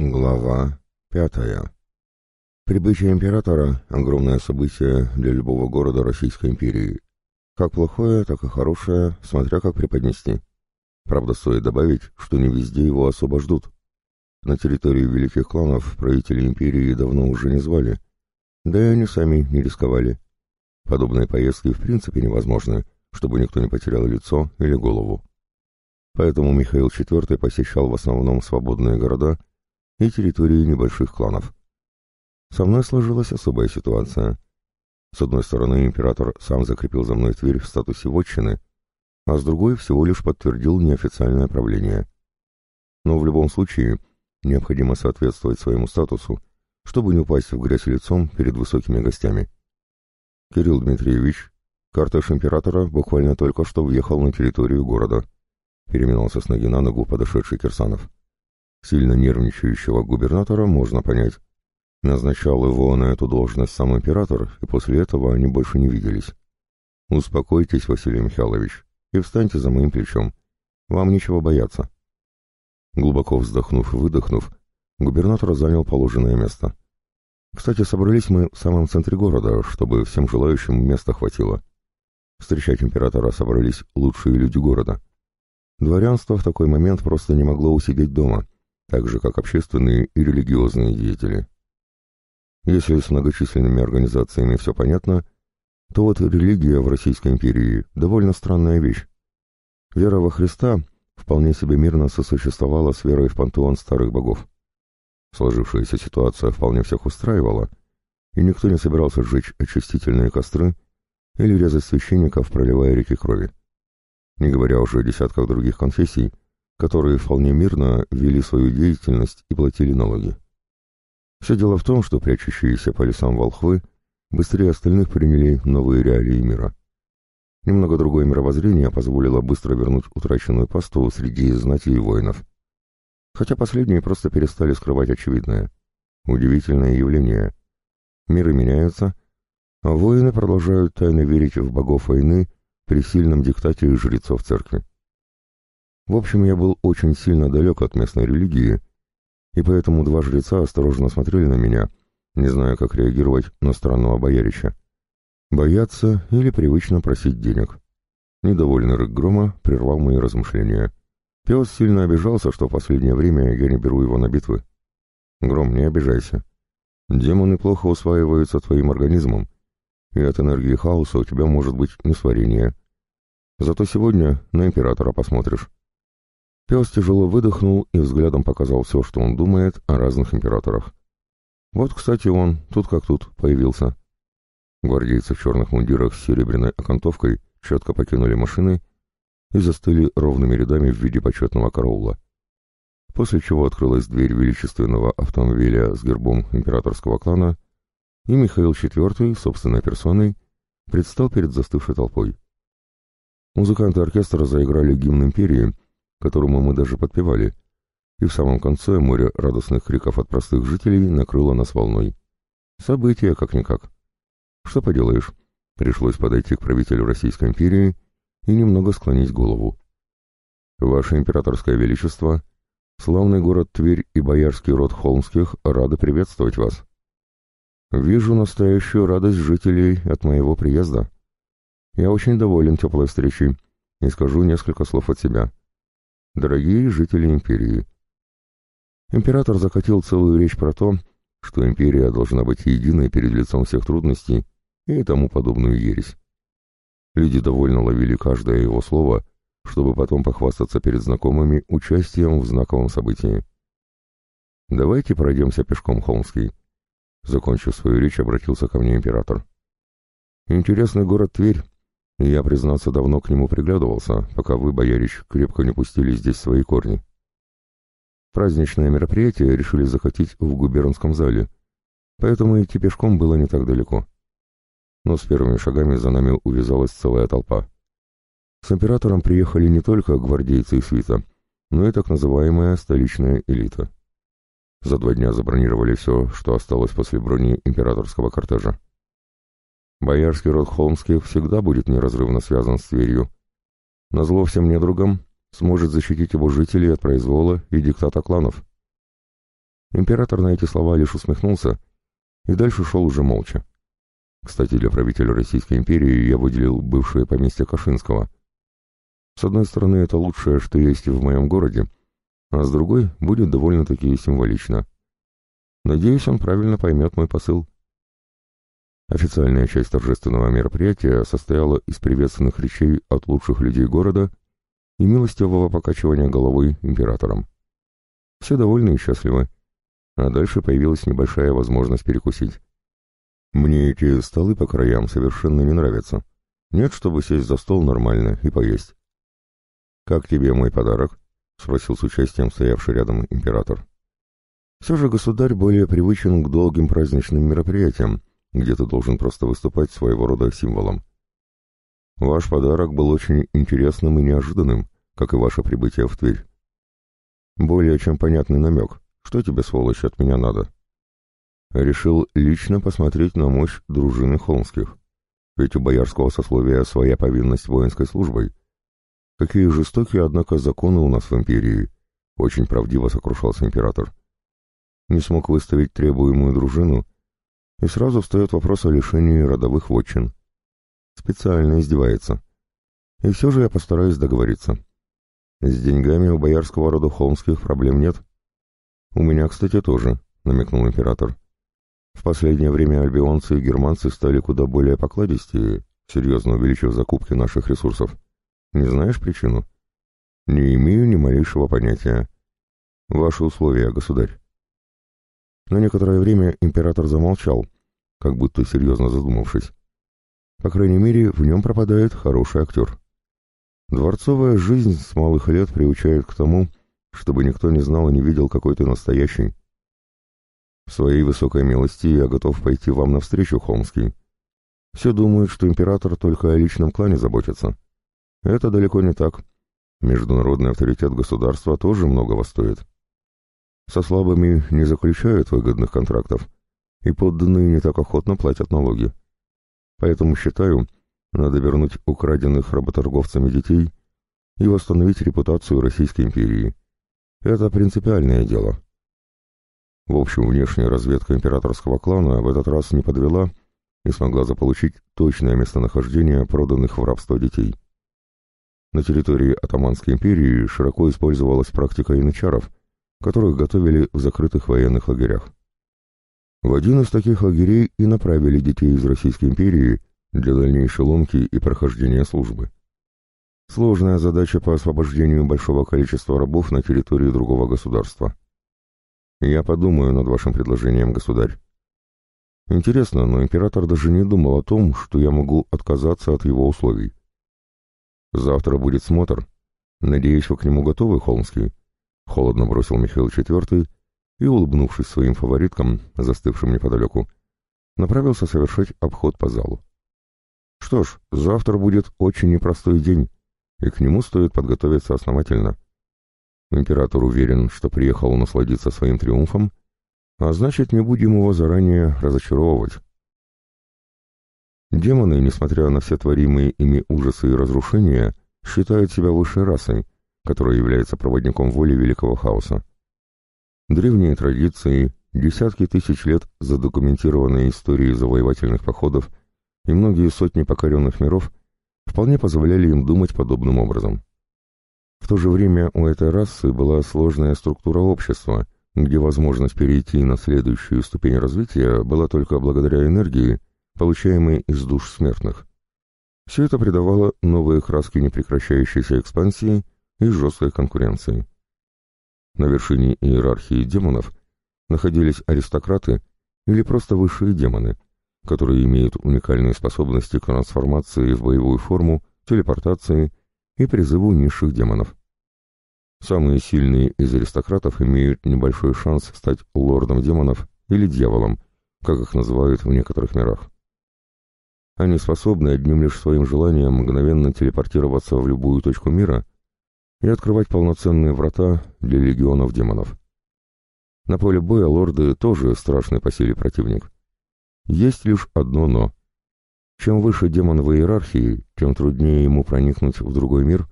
Глава пятая. Прибытие императора – огромное событие для любого города Российской империи. Как плохое, так и хорошее, смотря как преподнести. Правда, стоит добавить, что не везде его особо ждут. На территории великих кланов правители империи давно уже не звали, да и они сами не рисковали. Подобные поездки в принципе невозможны, чтобы никто не потерял лицо или голову. Поэтому Михаил IV посещал в основном свободные города – и территории небольших кланов. Со мной сложилась особая ситуация. С одной стороны, император сам закрепил за мной Тверь в статусе вотчины, а с другой всего лишь подтвердил неофициальное правление. Но в любом случае необходимо соответствовать своему статусу, чтобы не упасть в грязь лицом перед высокими гостями. Кирилл Дмитриевич, карташ императора буквально только что въехал на территорию города. Переминался с ноги на ногу подошедший Кирсанов. Сильно нервничающего губернатора можно понять. Назначал его на эту должность сам император, и после этого они больше не виделись. «Успокойтесь, Василий Михайлович, и встаньте за моим плечом. Вам нечего бояться». Глубоко вздохнув и выдохнув, губернатор занял положенное место. Кстати, собрались мы в самом центре города, чтобы всем желающим места хватило. Встречать императора собрались лучшие люди города. Дворянство в такой момент просто не могло усидеть дома — так же как общественные и религиозные деятели. Если с многочисленными организациями все понятно, то вот религия в Российской империи довольно странная вещь. Вера во Христа вполне себе мирно сосуществовала с верой в пантеон старых богов. Сложившаяся ситуация вполне всех устраивала, и никто не собирался сжечь очистительные костры или резать священников, проливая реки крови. Не говоря уже о десятках других конфессий, которые вполне мирно вели свою деятельность и платили налоги. Все дело в том, что прячущиеся по лесам волхвы быстрее остальных приняли новые реалии мира. Немного другое мировоззрение позволило быстро вернуть утраченную пасту среди знати и воинов. Хотя последние просто перестали скрывать очевидное. Удивительное явление. Миры меняются, а воины продолжают тайно верить в богов войны при сильном диктате жрецов церкви. В общем, я был очень сильно далек от местной религии, и поэтому два жреца осторожно смотрели на меня, не зная, как реагировать на странного боярича. Бояться или привычно просить денег. Недовольный рык грома прервал мои размышления. Пес сильно обижался, что в последнее время я не беру его на битвы. Гром, не обижайся. Демоны плохо усваиваются твоим организмом, и от энергии хаоса у тебя может быть несварение. Зато сегодня на императора посмотришь. Пес тяжело выдохнул и взглядом показал все, что он думает о разных императорах. Вот, кстати, он, тут как тут, появился. Гвардейцы в черных мундирах с серебряной окантовкой четко покинули машины и застыли ровными рядами в виде почетного караула. После чего открылась дверь величественного автомобиля с гербом императорского клана, и Михаил IV, собственной персоной, предстал перед застывшей толпой. Музыканты оркестра заиграли гимн империи — которому мы даже подпевали, и в самом конце море радостных криков от простых жителей накрыло нас волной. Событие как-никак. Что поделаешь, пришлось подойти к правителю Российской империи и немного склонить голову. Ваше императорское величество, славный город Тверь и боярский род Холмских рады приветствовать вас. Вижу настоящую радость жителей от моего приезда. Я очень доволен теплой встречей и скажу несколько слов от себя дорогие жители империи. Император закатил целую речь про то, что империя должна быть единой перед лицом всех трудностей и тому подобную ересь. Люди довольно ловили каждое его слово, чтобы потом похвастаться перед знакомыми участием в знаковом событии. «Давайте пройдемся пешком, Холмский», — закончив свою речь, обратился ко мне император. «Интересный город Тверь, я, признаться, давно к нему приглядывался, пока вы, боярич, крепко не пустили здесь свои корни. Праздничное мероприятие решили захотеть в губернском зале, поэтому идти пешком было не так далеко. Но с первыми шагами за нами увязалась целая толпа. С императором приехали не только гвардейцы и свита, но и так называемая столичная элита. За два дня забронировали все, что осталось после брони императорского кортежа. Боярский род Холмских всегда будет неразрывно связан с Тверью. Назло всем недругам сможет защитить его жителей от произвола и диктата кланов. Император на эти слова лишь усмехнулся и дальше шел уже молча. Кстати, для правителя Российской империи я выделил бывшее поместье Кашинского. С одной стороны, это лучшее, что есть в моем городе, а с другой будет довольно-таки символично. Надеюсь, он правильно поймет мой посыл. Официальная часть торжественного мероприятия состояла из приветственных речей от лучших людей города и милостивого покачивания головой императором. Все довольны и счастливы, а дальше появилась небольшая возможность перекусить. Мне эти столы по краям совершенно не нравятся. Нет, чтобы сесть за стол нормально и поесть. «Как тебе мой подарок?» — спросил с участием стоявший рядом император. Все же государь более привычен к долгим праздничным мероприятиям, где ты должен просто выступать своего рода символом. Ваш подарок был очень интересным и неожиданным, как и ваше прибытие в Тверь. Более чем понятный намек. Что тебе, сволочь, от меня надо? Решил лично посмотреть на мощь дружины холмских. Ведь у боярского сословия своя повинность воинской службой. Какие жестокие, однако, законы у нас в империи. Очень правдиво сокрушался император. Не смог выставить требуемую дружину, и сразу встает вопрос о лишении родовых вотчин. Специально издевается. И все же я постараюсь договориться. С деньгами у боярского рода холмских проблем нет. У меня, кстати, тоже, намекнул император. В последнее время альбионцы и германцы стали куда более покладистее, серьезно увеличив закупки наших ресурсов. Не знаешь причину? Не имею ни малейшего понятия. Ваши условия, государь. На некоторое время император замолчал, как будто серьезно задумавшись. По крайней мере, в нем пропадает хороший актер. Дворцовая жизнь с малых лет приучает к тому, чтобы никто не знал и не видел, какой ты настоящий. В своей высокой милости я готов пойти вам навстречу, Холмский. Все думают, что император только о личном клане заботится. Это далеко не так. Международный авторитет государства тоже многого стоит. Со слабыми не заключают выгодных контрактов, и подданные не так охотно платят налоги. Поэтому считаю, надо вернуть украденных работорговцами детей и восстановить репутацию Российской империи. Это принципиальное дело. В общем, внешняя разведка императорского клана в этот раз не подвела и смогла заполучить точное местонахождение проданных в рабство детей. На территории Атаманской империи широко использовалась практика иночаров, которых готовили в закрытых военных лагерях. В один из таких лагерей и направили детей из Российской империи для дальнейшей ломки и прохождения службы. Сложная задача по освобождению большого количества рабов на территории другого государства. Я подумаю над вашим предложением, государь. Интересно, но император даже не думал о том, что я могу отказаться от его условий. Завтра будет смотр. Надеюсь, вы к нему готовы, Холмский? Холодно бросил Михаил IV и, улыбнувшись своим фавориткам, застывшим неподалеку, направился совершить обход по залу. Что ж, завтра будет очень непростой день, и к нему стоит подготовиться основательно. Император уверен, что приехал насладиться своим триумфом, а значит, не будем его заранее разочаровывать. Демоны, несмотря на все творимые ими ужасы и разрушения, считают себя высшей расой, которая является проводником воли великого хаоса. Древние традиции, десятки тысяч лет задокументированные истории завоевательных походов и многие сотни покоренных миров вполне позволяли им думать подобным образом. В то же время у этой расы была сложная структура общества, где возможность перейти на следующую ступень развития была только благодаря энергии, получаемой из душ смертных. Все это придавало новые краски непрекращающейся экспансии и жесткой конкуренции. На вершине иерархии демонов находились аристократы или просто высшие демоны, которые имеют уникальные способности к трансформации в боевую форму, телепортации и призыву низших демонов. Самые сильные из аристократов имеют небольшой шанс стать лордом демонов или дьяволом, как их называют в некоторых мирах. Они способны одним лишь своим желанием мгновенно телепортироваться в любую точку мира и открывать полноценные врата для легионов демонов. На поле боя лорды тоже страшный по силе противник. Есть лишь одно «но». Чем выше демон в иерархии, тем труднее ему проникнуть в другой мир,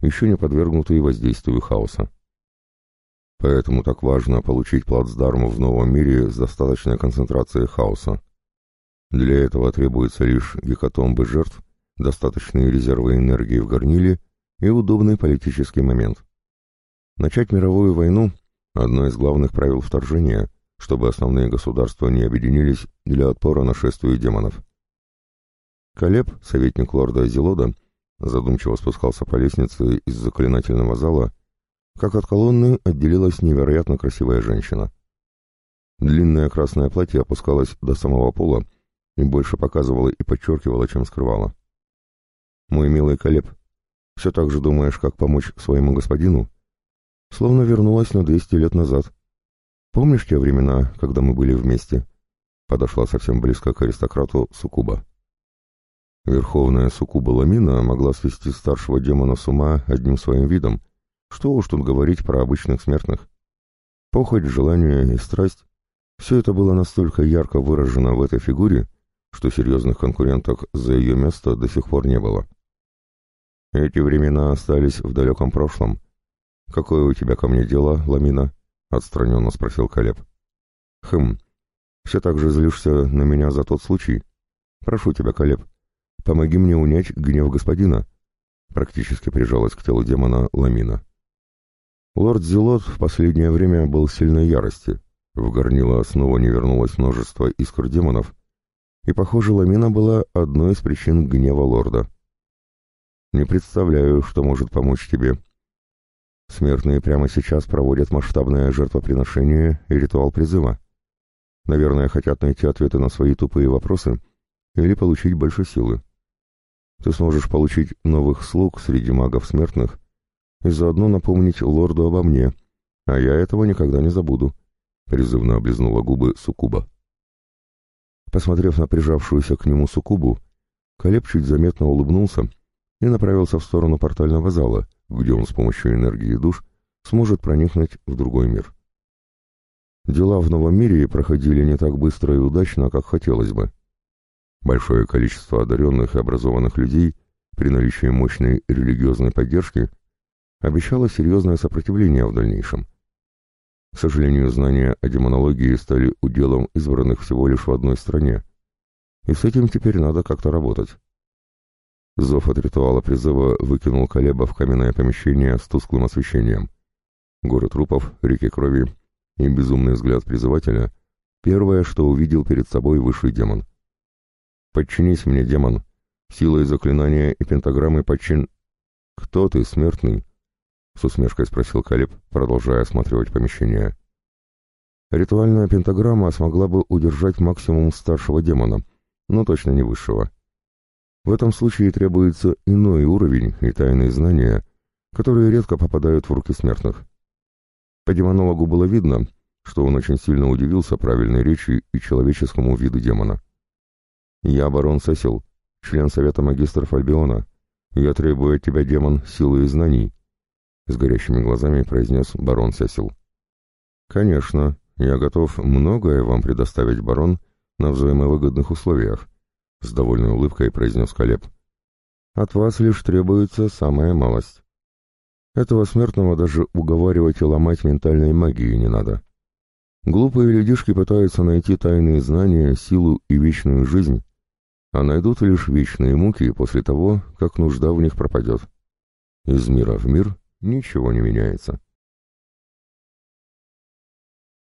еще не подвергнутый воздействию хаоса. Поэтому так важно получить плацдарм в новом мире с достаточной концентрацией хаоса. Для этого требуется лишь гекатомбы жертв, достаточные резервы энергии в горниле и удобный политический момент. Начать мировую войну – одно из главных правил вторжения, чтобы основные государства не объединились для отпора нашествию демонов. Колеб, советник лорда Азелода, задумчиво спускался по лестнице из заклинательного зала как от колонны отделилась невероятно красивая женщина. Длинное красное платье опускалось до самого пола и больше показывало и подчеркивало, чем скрывало. «Мой милый Колеб, все так же думаешь, как помочь своему господину?» Словно вернулась на двести лет назад. «Помнишь те времена, когда мы были вместе?» Подошла совсем близко к аристократу Сукуба. Верховная Сукуба Ламина могла свести старшего демона с ума одним своим видом — что уж тут говорить про обычных смертных. Похоть, желание и страсть — все это было настолько ярко выражено в этой фигуре, что серьезных конкуренток за ее место до сих пор не было. Эти времена остались в далеком прошлом. «Какое у тебя ко мне дело, Ламина?» — отстраненно спросил Калеб. «Хм, все так же злишься на меня за тот случай? Прошу тебя, Калеб, помоги мне унять гнев господина», — практически прижалась к телу демона Ламина. Лорд Зелот в последнее время был сильной ярости. В горнило снова не вернулось множество искр демонов, и, похоже, ламина была одной из причин гнева лорда. «Не представляю, что может помочь тебе». Смертные прямо сейчас проводят масштабное жертвоприношение и ритуал призыва. Наверное, хотят найти ответы на свои тупые вопросы или получить больше силы. Ты сможешь получить новых слуг среди магов смертных и заодно напомнить лорду обо мне, а я этого никогда не забуду», — призывно облизнула губы Сукуба. Посмотрев на прижавшуюся к нему Сукубу, Колеб чуть заметно улыбнулся и направился в сторону портального зала, где он с помощью энергии душ сможет проникнуть в другой мир. Дела в новом мире проходили не так быстро и удачно, как хотелось бы. Большое количество одаренных и образованных людей при наличии мощной религиозной поддержки — обещало серьезное сопротивление в дальнейшем. К сожалению, знания о демонологии стали уделом избранных всего лишь в одной стране, и с этим теперь надо как-то работать. Зов от ритуала призыва выкинул Колеба в каменное помещение с тусклым освещением. Горы трупов, реки крови и безумный взгляд призывателя — первое, что увидел перед собой высший демон. «Подчинись мне, демон! Силой заклинания и пентаграммы подчин...» «Кто ты, смертный?» — с усмешкой спросил Калиб, продолжая осматривать помещение. Ритуальная пентаграмма смогла бы удержать максимум старшего демона, но точно не высшего. В этом случае требуется иной уровень и тайные знания, которые редко попадают в руки смертных. По демонологу было видно, что он очень сильно удивился правильной речи и человеческому виду демона. «Я барон Сесил, член Совета магистров Альбиона. Я требую от тебя, демон, силы и знаний, — с горящими глазами произнес барон Сесил. «Конечно, я готов многое вам предоставить, барон, на взаимовыгодных условиях», — с довольной улыбкой произнес Колеб. «От вас лишь требуется самая малость. Этого смертного даже уговаривать и ломать ментальной магии не надо. Глупые людишки пытаются найти тайные знания, силу и вечную жизнь, а найдут лишь вечные муки после того, как нужда в них пропадет. Из мира в мир ничего не меняется.